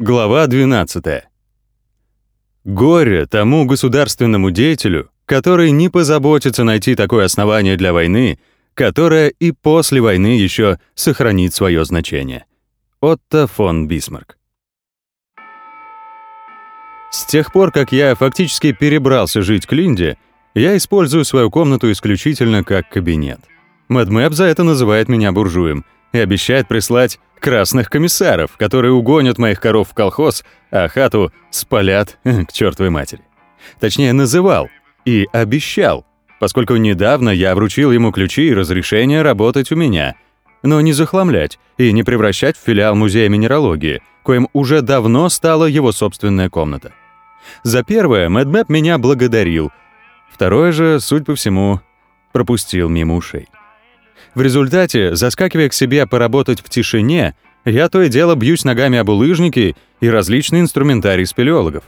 Глава 12. Горе тому государственному деятелю, который не позаботится найти такое основание для войны, которое и после войны еще сохранит свое значение. Отто фон Бисмарк. С тех пор, как я фактически перебрался жить к Линде, я использую свою комнату исключительно как кабинет. Мэдмэп за это называет меня буржуем и обещает прислать красных комиссаров, которые угонят моих коров в колхоз, а хату спалят к чертовой матери. Точнее, называл и обещал, поскольку недавно я вручил ему ключи и разрешение работать у меня, но не захламлять и не превращать в филиал музея минералогии, коим уже давно стала его собственная комната. За первое Мэдмэп меня благодарил, второе же, суть по всему, пропустил мимо ушей. В результате, заскакивая к себе поработать в тишине, я то и дело бьюсь ногами об улыжники и различные инструментарий спелеологов.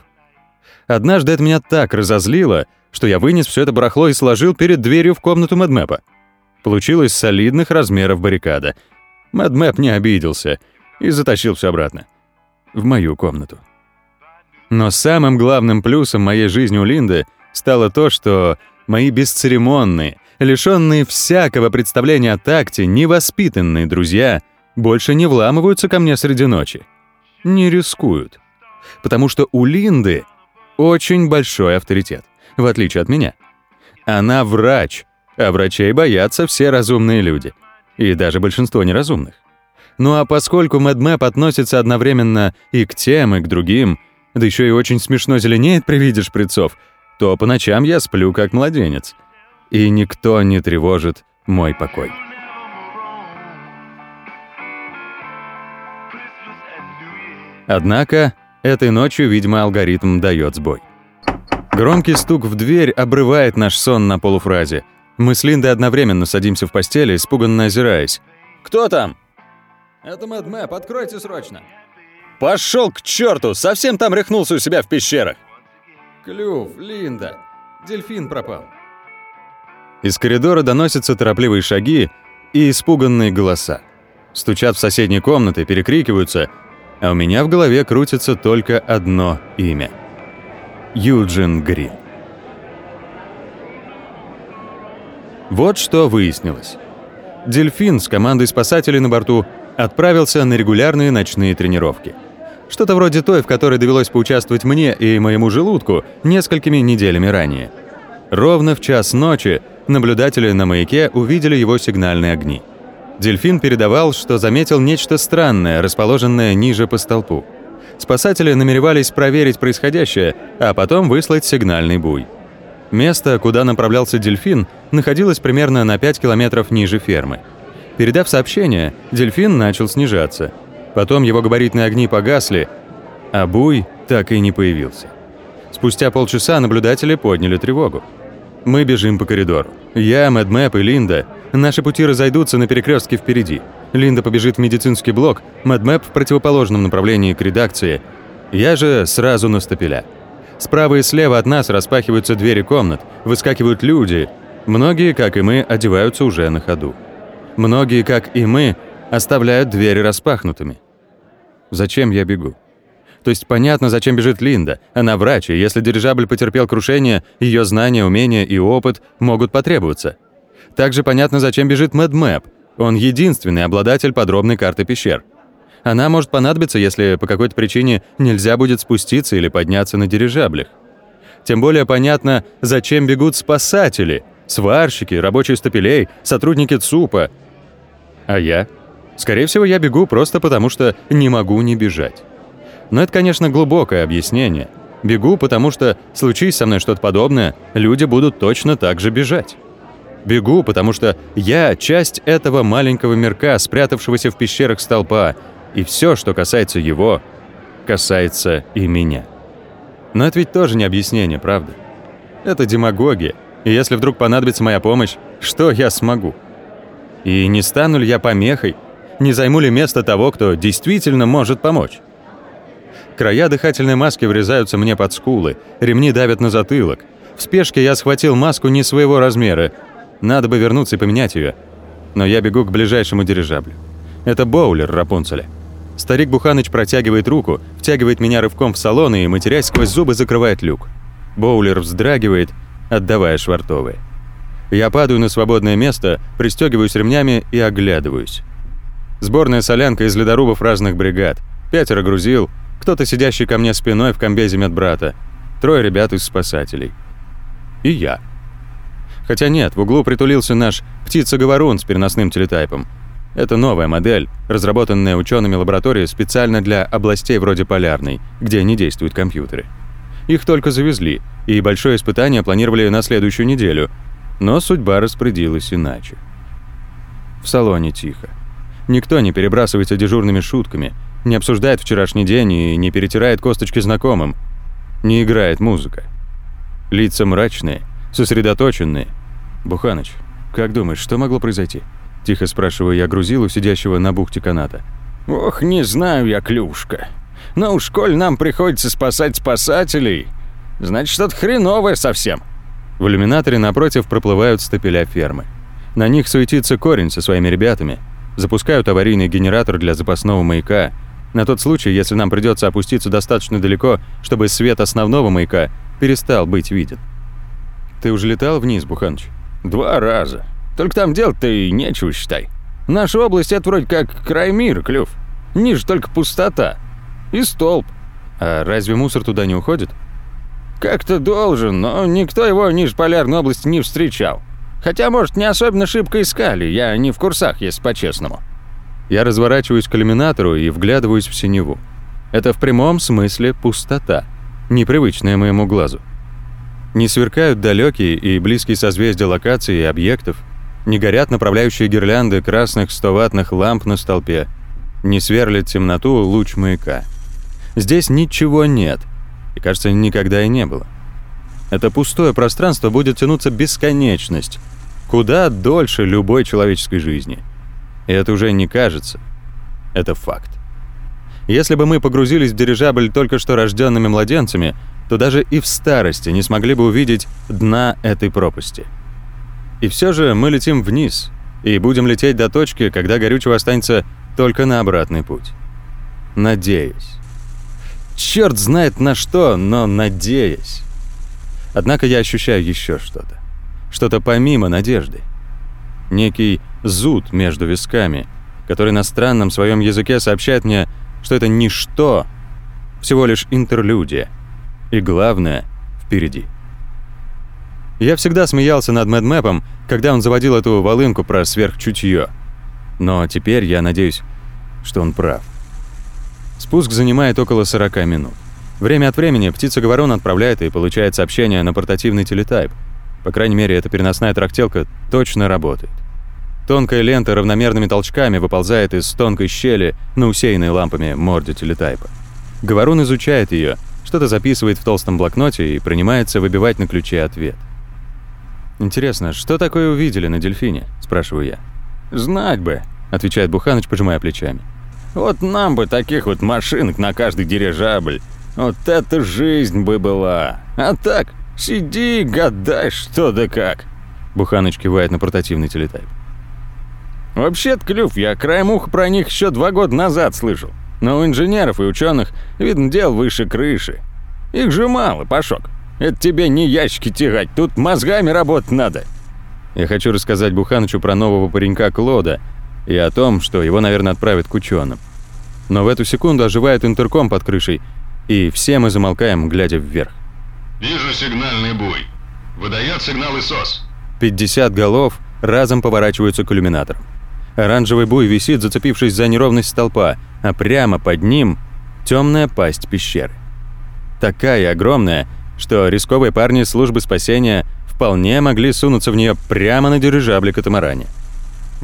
Однажды это меня так разозлило, что я вынес все это барахло и сложил перед дверью в комнату Мэдмэпа. Получилось солидных размеров баррикада. Мэдмэп не обиделся и затащил все обратно. В мою комнату. Но самым главным плюсом моей жизни у Линды стало то, что мои бесцеремонные, лишенные всякого представления о такте, невоспитанные друзья больше не вламываются ко мне среди ночи. Не рискуют. Потому что у Линды очень большой авторитет, в отличие от меня. Она врач, а врачей боятся все разумные люди. И даже большинство неразумных. Ну а поскольку MadMap относится одновременно и к тем, и к другим, да еще и очень смешно зеленеет при виде шприцов, то по ночам я сплю как младенец — и никто не тревожит мой покой. Однако, этой ночью, видимо, алгоритм дает сбой. Громкий стук в дверь обрывает наш сон на полуфразе. Мы с Линдой одновременно садимся в постели, испуганно озираясь. «Кто там?» «Это Мэд Мэп, откройте срочно!» «Пошел к черту! Совсем там рехнулся у себя в пещерах!» «Клюв, Линда, дельфин пропал!» Из коридора доносятся торопливые шаги и испуганные голоса. Стучат в соседние комнаты, перекрикиваются, а у меня в голове крутится только одно имя. Юджин Грин. Вот что выяснилось. Дельфин с командой спасателей на борту отправился на регулярные ночные тренировки. Что-то вроде той, в которой довелось поучаствовать мне и моему желудку несколькими неделями ранее. Ровно в час ночи наблюдатели на маяке увидели его сигнальные огни. Дельфин передавал, что заметил нечто странное, расположенное ниже по столпу. Спасатели намеревались проверить происходящее, а потом выслать сигнальный буй. Место, куда направлялся дельфин, находилось примерно на 5 километров ниже фермы. Передав сообщение, дельфин начал снижаться. Потом его габаритные огни погасли, а буй так и не появился. Спустя полчаса наблюдатели подняли тревогу. Мы бежим по коридору. Я, Мэдмэп и Линда. Наши пути разойдутся на перекрестке впереди. Линда побежит в медицинский блок, Мэдмэп в противоположном направлении к редакции. Я же сразу на стапеля. Справа и слева от нас распахиваются двери комнат, выскакивают люди. Многие, как и мы, одеваются уже на ходу. Многие, как и мы, оставляют двери распахнутыми. Зачем я бегу? То есть понятно, зачем бежит Линда. Она врач, и если дирижабль потерпел крушение, ее знания, умения и опыт могут потребоваться. Также понятно, зачем бежит Мэд Мэп. Он единственный обладатель подробной карты пещер. Она может понадобиться, если по какой-то причине нельзя будет спуститься или подняться на дирижаблях. Тем более понятно, зачем бегут спасатели, сварщики, рабочие стапелей, сотрудники ЦУПа. А я? Скорее всего, я бегу просто потому, что не могу не бежать. Но это, конечно, глубокое объяснение. Бегу, потому что, случись со мной что-то подобное, люди будут точно так же бежать. Бегу, потому что я часть этого маленького мирка, спрятавшегося в пещерах столпа, и все, что касается его, касается и меня. Но это ведь тоже не объяснение, правда? Это демагогия. И если вдруг понадобится моя помощь, что я смогу? И не стану ли я помехой? Не займу ли место того, кто действительно может помочь? Края дыхательной маски врезаются мне под скулы, ремни давят на затылок. В спешке я схватил маску не своего размера. Надо бы вернуться и поменять ее. Но я бегу к ближайшему дирижаблю. Это боулер Рапунцеля. Старик Буханыч протягивает руку, втягивает меня рывком в салон и, матерясь сквозь зубы, закрывает люк. Боулер вздрагивает, отдавая швартовые. Я падаю на свободное место, пристегиваюсь ремнями и оглядываюсь. Сборная солянка из ледорубов разных бригад. Пятеро грузил, кто-то сидящий ко мне спиной в комбезе медбрата, трое ребят из спасателей. И я. Хотя нет, в углу притулился наш птица-говорун с переносным телетайпом. Это новая модель, разработанная учеными лаборатории специально для областей вроде Полярной, где не действуют компьютеры. Их только завезли, и большое испытание планировали на следующую неделю, но судьба распорядилась иначе. В салоне тихо. Никто не перебрасывается дежурными шутками, не обсуждает вчерашний день и не перетирает косточки знакомым. Не играет музыка. Лица мрачные, сосредоточенные. «Буханыч, как думаешь, что могло произойти?» Тихо спрашиваю я грузилу, сидящего на бухте каната. «Ох, не знаю я, Клюшка. Но уж коль нам приходится спасать спасателей, значит, что-то хреновое совсем». В иллюминаторе напротив проплывают стапеля фермы. На них суетится корень со своими ребятами. Запускают аварийный генератор для запасного маяка. На тот случай, если нам придется опуститься достаточно далеко, чтобы свет основного маяка перестал быть виден. Ты уже летал вниз, Буханыч? Два раза. Только там делать-то и нечего, считай. Наша область — это вроде как край мира, Клюв. Ниже только пустота. И столб. А разве мусор туда не уходит? Как-то должен, но никто его ниже полярной области не встречал. Хотя, может, не особенно шибко искали, я не в курсах, если по-честному. Я разворачиваюсь к иллюминатору и вглядываюсь в синеву. Это в прямом смысле пустота, непривычная моему глазу. Не сверкают далекие и близкие созвездия локаций и объектов, не горят направляющие гирлянды красных 100-ваттных ламп на столпе, не сверлит темноту луч маяка. Здесь ничего нет, и, кажется, никогда и не было. Это пустое пространство будет тянуться бесконечность, куда дольше любой человеческой жизни. И это уже не кажется. Это факт. Если бы мы погрузились в дирижабль только что рожденными младенцами, то даже и в старости не смогли бы увидеть дна этой пропасти. И все же мы летим вниз и будем лететь до точки, когда горючего останется только на обратный путь. Надеюсь. Черт знает на что, но надеюсь. Однако я ощущаю еще что-то. Что-то помимо надежды. Некий зуд между висками, который на странном своем языке сообщает мне, что это ничто, всего лишь интерлюдия. И главное, впереди. Я всегда смеялся над Мэдмэпом, когда он заводил эту волынку про сверхчутье. Но теперь я надеюсь, что он прав. Спуск занимает около 40 минут. Время от времени птица-говорон отправляет и получает сообщение на портативный телетайп. По крайней мере, эта переносная трактелка точно работает. Тонкая лента равномерными толчками выползает из тонкой щели на усеянной лампами морде телетайпа. Говорун изучает ее, что-то записывает в толстом блокноте и принимается выбивать на ключе ответ. «Интересно, что такое увидели на дельфине?» – спрашиваю я. «Знать бы», – отвечает Буханыч, пожимая плечами. Вот нам бы таких вот машинок на каждый дирижабль. Вот это жизнь бы была. А так, сиди гадай, что да как. Буханыч кивает на портативный телетайп. Вообще-то, Клюв, я краем уха про них еще два года назад слышал. Но у инженеров и ученых, видно, дел выше крыши. Их же мало, Пашок. Это тебе не ящики тягать, тут мозгами работать надо. Я хочу рассказать Буханычу про нового паренька Клода, и о том, что его, наверное, отправят к ученым. Но в эту секунду оживает интерком под крышей, и все мы замолкаем, глядя вверх. «Вижу сигнальный буй. Выдает сигналы СОС». 50 голов разом поворачиваются к иллюминаторам. Оранжевый буй висит, зацепившись за неровность столпа, а прямо под ним темная пасть пещеры. Такая огромная, что рисковые парни службы спасения вполне могли сунуться в нее прямо на дирижабле катамаране.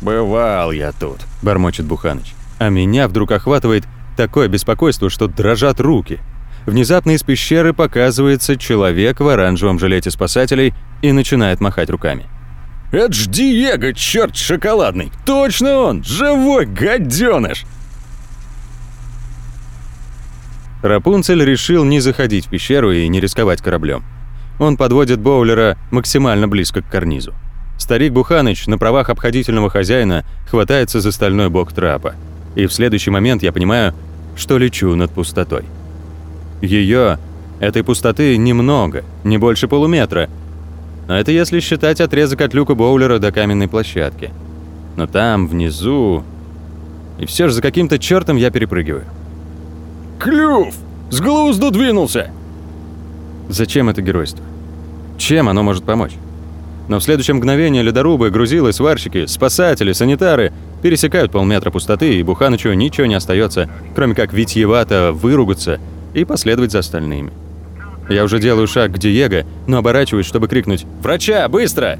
«Бывал я тут», – бормочет Буханыч. А меня вдруг охватывает такое беспокойство, что дрожат руки. Внезапно из пещеры показывается человек в оранжевом жилете спасателей и начинает махать руками. «Это ж Диего, черт шоколадный! Точно он! Живой гаденыш!» Рапунцель решил не заходить в пещеру и не рисковать кораблем. Он подводит Боулера максимально близко к карнизу. Старик Буханыч на правах обходительного хозяина хватается за стальной бок трапа. И в следующий момент я понимаю, что лечу над пустотой. Ее, этой пустоты, немного, не больше полуметра. Но это если считать отрезок от люка боулера до каменной площадки. Но там, внизу... И все же за каким-то чертом я перепрыгиваю. «Клюв! С глузду двинулся!» Зачем это геройство? Чем оно может помочь? Но в следующее мгновение ледорубы, грузилы, сварщики, спасатели, санитары пересекают полметра пустоты, и Буханычу ничего не остается, кроме как витьевато выругаться и последовать за остальными. Я уже делаю шаг к Диего, но оборачиваюсь, чтобы крикнуть «Врача, быстро!».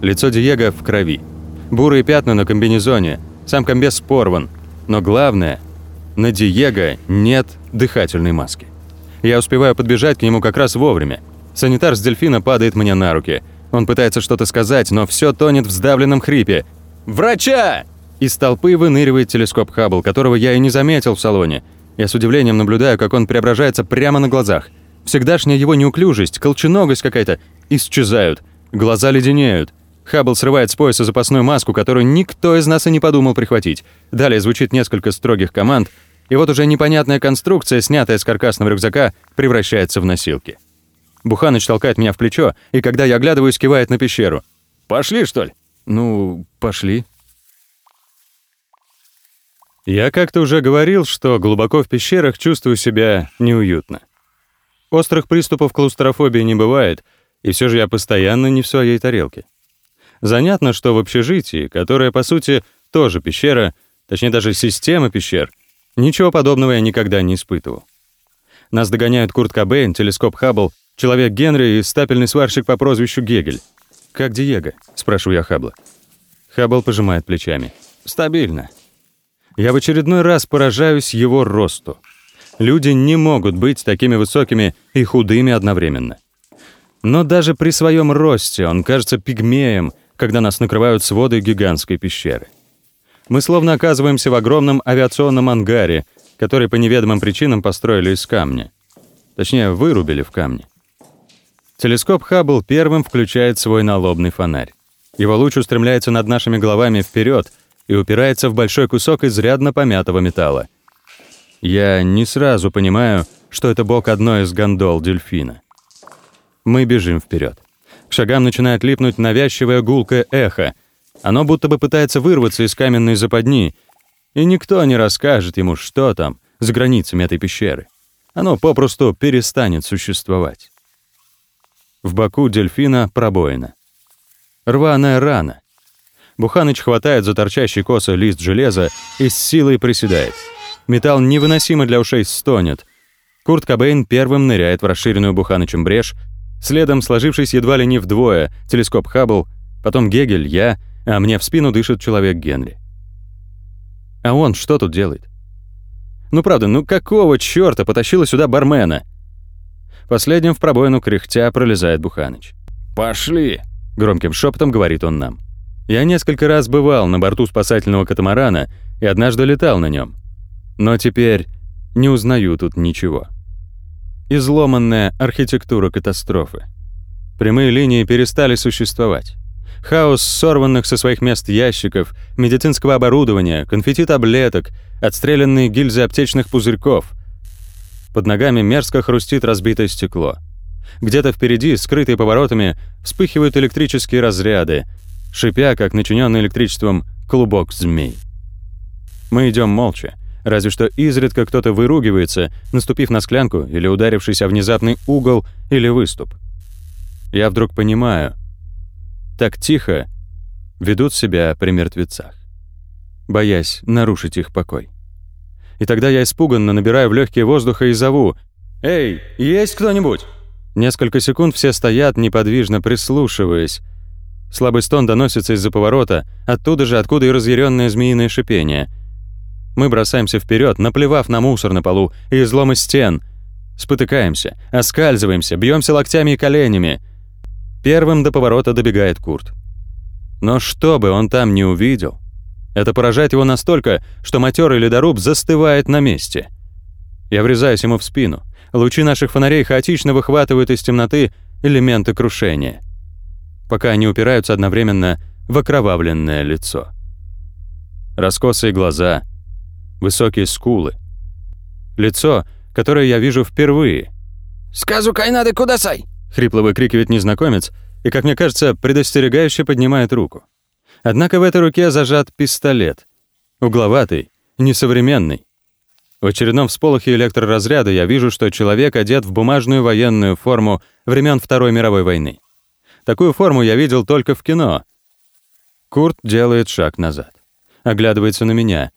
Лицо Диего в крови. Бурые пятна на комбинезоне, сам комбез порван. Но главное, на Диего нет дыхательной маски. Я успеваю подбежать к нему как раз вовремя. Санитар с дельфина падает мне на руки. Он пытается что-то сказать, но все тонет в сдавленном хрипе. «Врача!» Из толпы выныривает телескоп Хаббл, которого я и не заметил в салоне. Я с удивлением наблюдаю, как он преображается прямо на глазах. Всегдашняя его неуклюжесть, колченогость какая-то исчезают. Глаза леденеют. Хаббл срывает с пояса запасную маску, которую никто из нас и не подумал прихватить. Далее звучит несколько строгих команд, и вот уже непонятная конструкция, снятая с каркасного рюкзака, превращается в носилки. Буханыч толкает меня в плечо, и когда я оглядываюсь, кивает на пещеру. «Пошли, что ли?» «Ну, пошли». Я как-то уже говорил, что глубоко в пещерах чувствую себя неуютно. Острых приступов клаустрофобии не бывает, и все же я постоянно не в своей тарелке. Занятно, что в общежитии, которое, по сути, тоже пещера, точнее даже система пещер, ничего подобного я никогда не испытывал. Нас догоняют Курт Кобейн, телескоп Хаббл, человек Генри и стапельный сварщик по прозвищу Гегель. «Как Диего?» — спрашиваю я Хаббла. Хаббл пожимает плечами. «Стабильно». Я в очередной раз поражаюсь его росту. Люди не могут быть такими высокими и худыми одновременно. Но даже при своем росте он кажется пигмеем, когда нас накрывают своды гигантской пещеры. Мы словно оказываемся в огромном авиационном ангаре, который по неведомым причинам построили из камня. Точнее, вырубили в камне. Телескоп Хаббл первым включает свой налобный фонарь. Его луч устремляется над нашими головами вперед и упирается в большой кусок изрядно помятого металла — я не сразу понимаю, что это бок одной из гондол дельфина. Мы бежим вперед. К шагам начинает липнуть навязчивое гулкое эхо. Оно будто бы пытается вырваться из каменной западни, и никто не расскажет ему, что там, за границами этой пещеры. Оно попросту перестанет существовать. В боку дельфина пробоина. Рваная рана. Буханыч хватает за торчащий косо лист железа и с силой приседает — Металл невыносимо для ушей стонет. Курт Кобейн первым ныряет в расширенную Буханычем брешь, следом сложившись едва ли не вдвое, телескоп Хаббл, потом Гегель, я, а мне в спину дышит человек Генри. А он что тут делает? Ну правда, ну какого чёрта потащила сюда бармена? Последним в пробоину кряхтя пролезает Буханыч. «Пошли!» — громким шепотом говорит он нам. Я несколько раз бывал на борту спасательного катамарана и однажды летал на нем. Но теперь не узнаю тут ничего. Изломанная архитектура катастрофы. Прямые линии перестали существовать. Хаос сорванных со своих мест ящиков, медицинского оборудования, конфетти-таблеток, отстрелянные гильзы аптечных пузырьков. Под ногами мерзко хрустит разбитое стекло. Где-то впереди, скрытые поворотами, вспыхивают электрические разряды, шипя, как начиненный электричеством, клубок змей. Мы идем молча, Разве что изредка кто-то выругивается, наступив на склянку или ударившись о внезапный угол или выступ. Я вдруг понимаю, так тихо ведут себя при мертвецах, боясь нарушить их покой. И тогда я испуганно набираю в легкие воздуха и зову «Эй, есть кто-нибудь?» Несколько секунд все стоят, неподвижно прислушиваясь. Слабый стон доносится из-за поворота, оттуда же, откуда и разъяренное змеиное шипение — мы бросаемся вперед, наплевав на мусор на полу и изломы стен. Спотыкаемся, оскальзываемся, бьемся локтями и коленями. Первым до поворота добегает Курт. Но что бы он там не увидел, это поражает его настолько, что матерый ледоруб застывает на месте. Я врезаюсь ему в спину. Лучи наших фонарей хаотично выхватывают из темноты элементы крушения, пока они упираются одновременно в окровавленное лицо. Раскосые глаза — высокие скулы, Лицо, которое я вижу впервые. «Сказу Кайнады Кудасай!» — хрипло выкрикивает незнакомец и, как мне кажется, предостерегающе поднимает руку. Однако в этой руке зажат пистолет. Угловатый, несовременный. В очередном всполохе электроразряда я вижу, что человек одет в бумажную военную форму времен Второй мировой войны. Такую форму я видел только в кино. Курт делает шаг назад. Оглядывается на меня.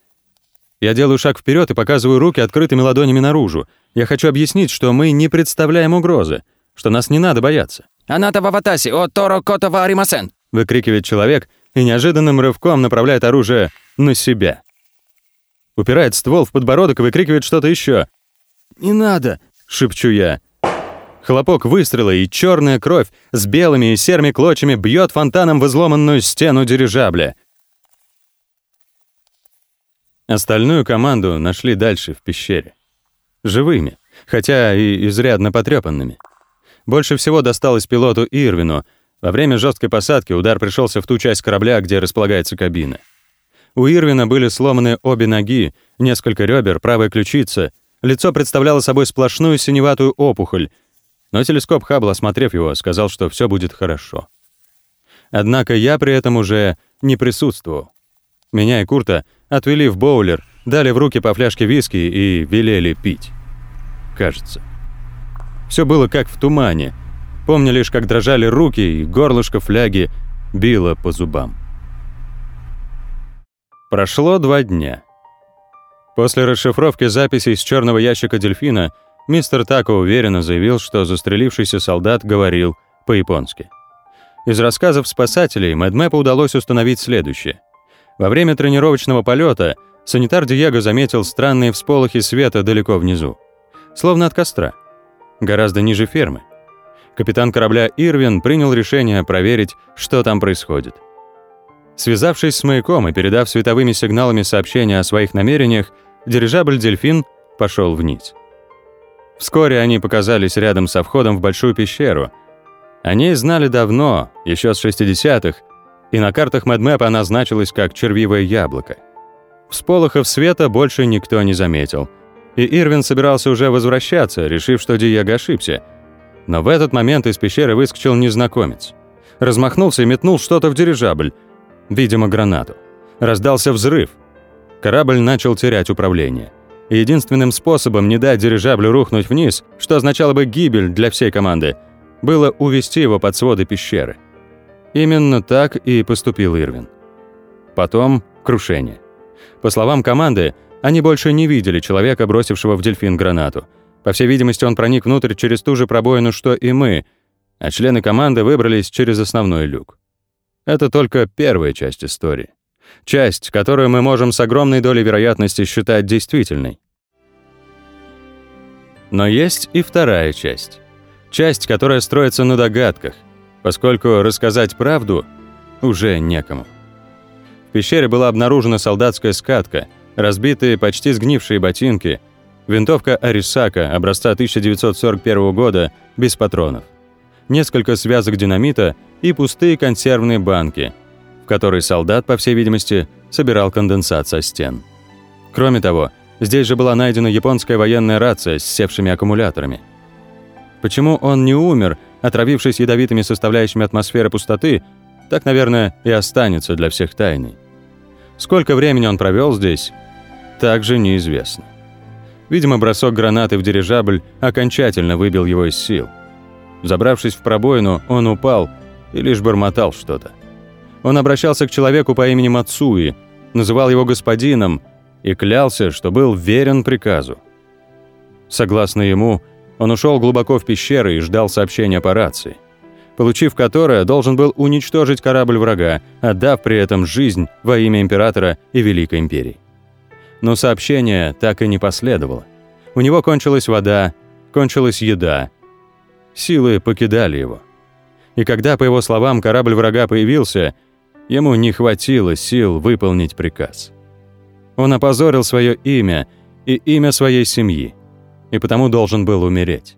Я делаю шаг вперед и показываю руки открытыми ладонями наружу. Я хочу объяснить, что мы не представляем угрозы, что нас не надо бояться. «Аната ваватаси, о торо котова аримасен!» выкрикивает человек и неожиданным рывком направляет оружие на себя. Упирает ствол в подбородок и выкрикивает что-то еще. «Не надо!» — шепчу я. Хлопок выстрела, и черная кровь с белыми и серыми клочьями бьет фонтаном в изломанную стену дирижабля. Остальную команду нашли дальше, в пещере. Живыми, хотя и изрядно потрепанными. Больше всего досталось пилоту Ирвину. Во время жесткой посадки удар пришелся в ту часть корабля, где располагается кабина. У Ирвина были сломаны обе ноги, несколько ребер, правая ключица. Лицо представляло собой сплошную синеватую опухоль. Но телескоп Хаббла, осмотрев его, сказал, что все будет хорошо. Однако я при этом уже не присутствовал. Меня и Курта отвели в боулер, дали в руки по фляжке виски и велели пить. Кажется. Все было как в тумане. Помню лишь, как дрожали руки, и горлышко фляги било по зубам. Прошло два дня. После расшифровки записей с черного ящика дельфина мистер Тако уверенно заявил, что застрелившийся солдат говорил по-японски. Из рассказов спасателей Мэдмэпу удалось установить следующее. Во время тренировочного полета санитар Диего заметил странные всполохи света далеко внизу. Словно от костра гораздо ниже фермы. Капитан корабля Ирвин принял решение проверить, что там происходит. Связавшись с маяком и передав световыми сигналами сообщение о своих намерениях, дирижабль «Дельфин» пошел вниз. Вскоре они показались рядом со входом в большую пещеру. Они знали давно, еще с 60-х, и на картах Мэдмэпа она значилась как червивое яблоко. Всполохов света больше никто не заметил – и Ирвин собирался уже возвращаться, решив, что Диего ошибся. Но в этот момент из пещеры выскочил незнакомец. Размахнулся и метнул что-то в дирижабль, видимо, гранату. Раздался взрыв. Корабль начал терять управление. Единственным способом не дать дирижаблю рухнуть вниз, что означало бы гибель для всей команды, было увести его под своды пещеры. Именно так и поступил Ирвин. Потом крушение. По словам команды, они больше не видели человека, бросившего в дельфин гранату. По всей видимости, он проник внутрь через ту же пробоину, что и мы, а члены команды выбрались через основной люк. Это только первая часть истории. Часть, которую мы можем с огромной долей вероятности считать действительной. Но есть и вторая часть. Часть, которая строится на догадках, поскольку рассказать правду уже некому. В пещере была обнаружена солдатская скатка — разбитые, почти сгнившие ботинки, винтовка Арисака образца 1941 года без патронов, несколько связок динамита и пустые консервные банки, в которые солдат, по всей видимости, собирал конденсат со стен. Кроме того, здесь же была найдена японская военная рация с севшими аккумуляторами. Почему он не умер, отравившись ядовитыми составляющими атмосферы пустоты, так, наверное, и останется для всех тайной. Сколько времени он провел здесь, также неизвестно. Видимо, бросок гранаты в дирижабль окончательно выбил его из сил. Забравшись в пробоину, он упал и лишь бормотал что-то. Он обращался к человеку по имени Мацуи, называл его господином и клялся, что был верен приказу. Согласно ему, он ушел глубоко в пещеры и ждал сообщения по рации, получив которое, должен был уничтожить корабль врага, отдав при этом жизнь во имя императора и Великой империи. Но сообщение так и не последовало. У него кончилась вода, кончилась еда. Силы покидали его. И когда, по его словам, корабль врага появился, ему не хватило сил выполнить приказ. Он опозорил свое имя и имя своей семьи, и потому должен был умереть.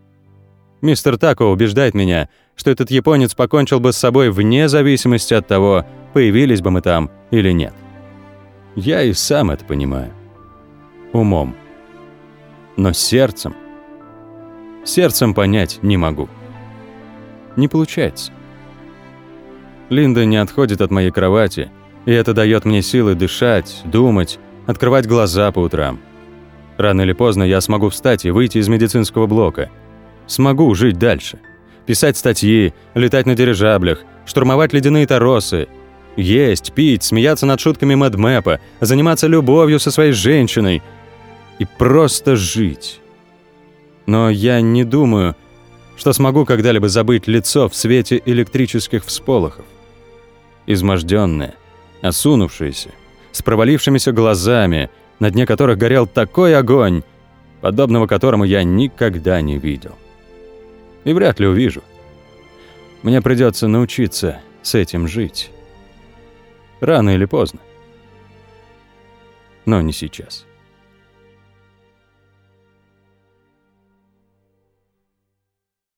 Мистер Тако убеждает меня, что этот японец покончил бы с собой вне зависимости от того, появились бы мы там или нет. Я и сам это понимаю умом. Но сердцем... Сердцем понять не могу. Не получается. Линда не отходит от моей кровати, и это дает мне силы дышать, думать, открывать глаза по утрам. Рано или поздно я смогу встать и выйти из медицинского блока. Смогу жить дальше. Писать статьи, летать на дирижаблях, штурмовать ледяные торосы, есть, пить, смеяться над шутками Мэдмэпа, заниматься любовью со своей женщиной и просто жить. Но я не думаю, что смогу когда-либо забыть лицо в свете электрических всполохов. Изможденное, осунувшееся, с провалившимися глазами, на дне которых горел такой огонь, подобного которому я никогда не видел. И вряд ли увижу. Мне придется научиться с этим жить. Рано или поздно. Но не сейчас.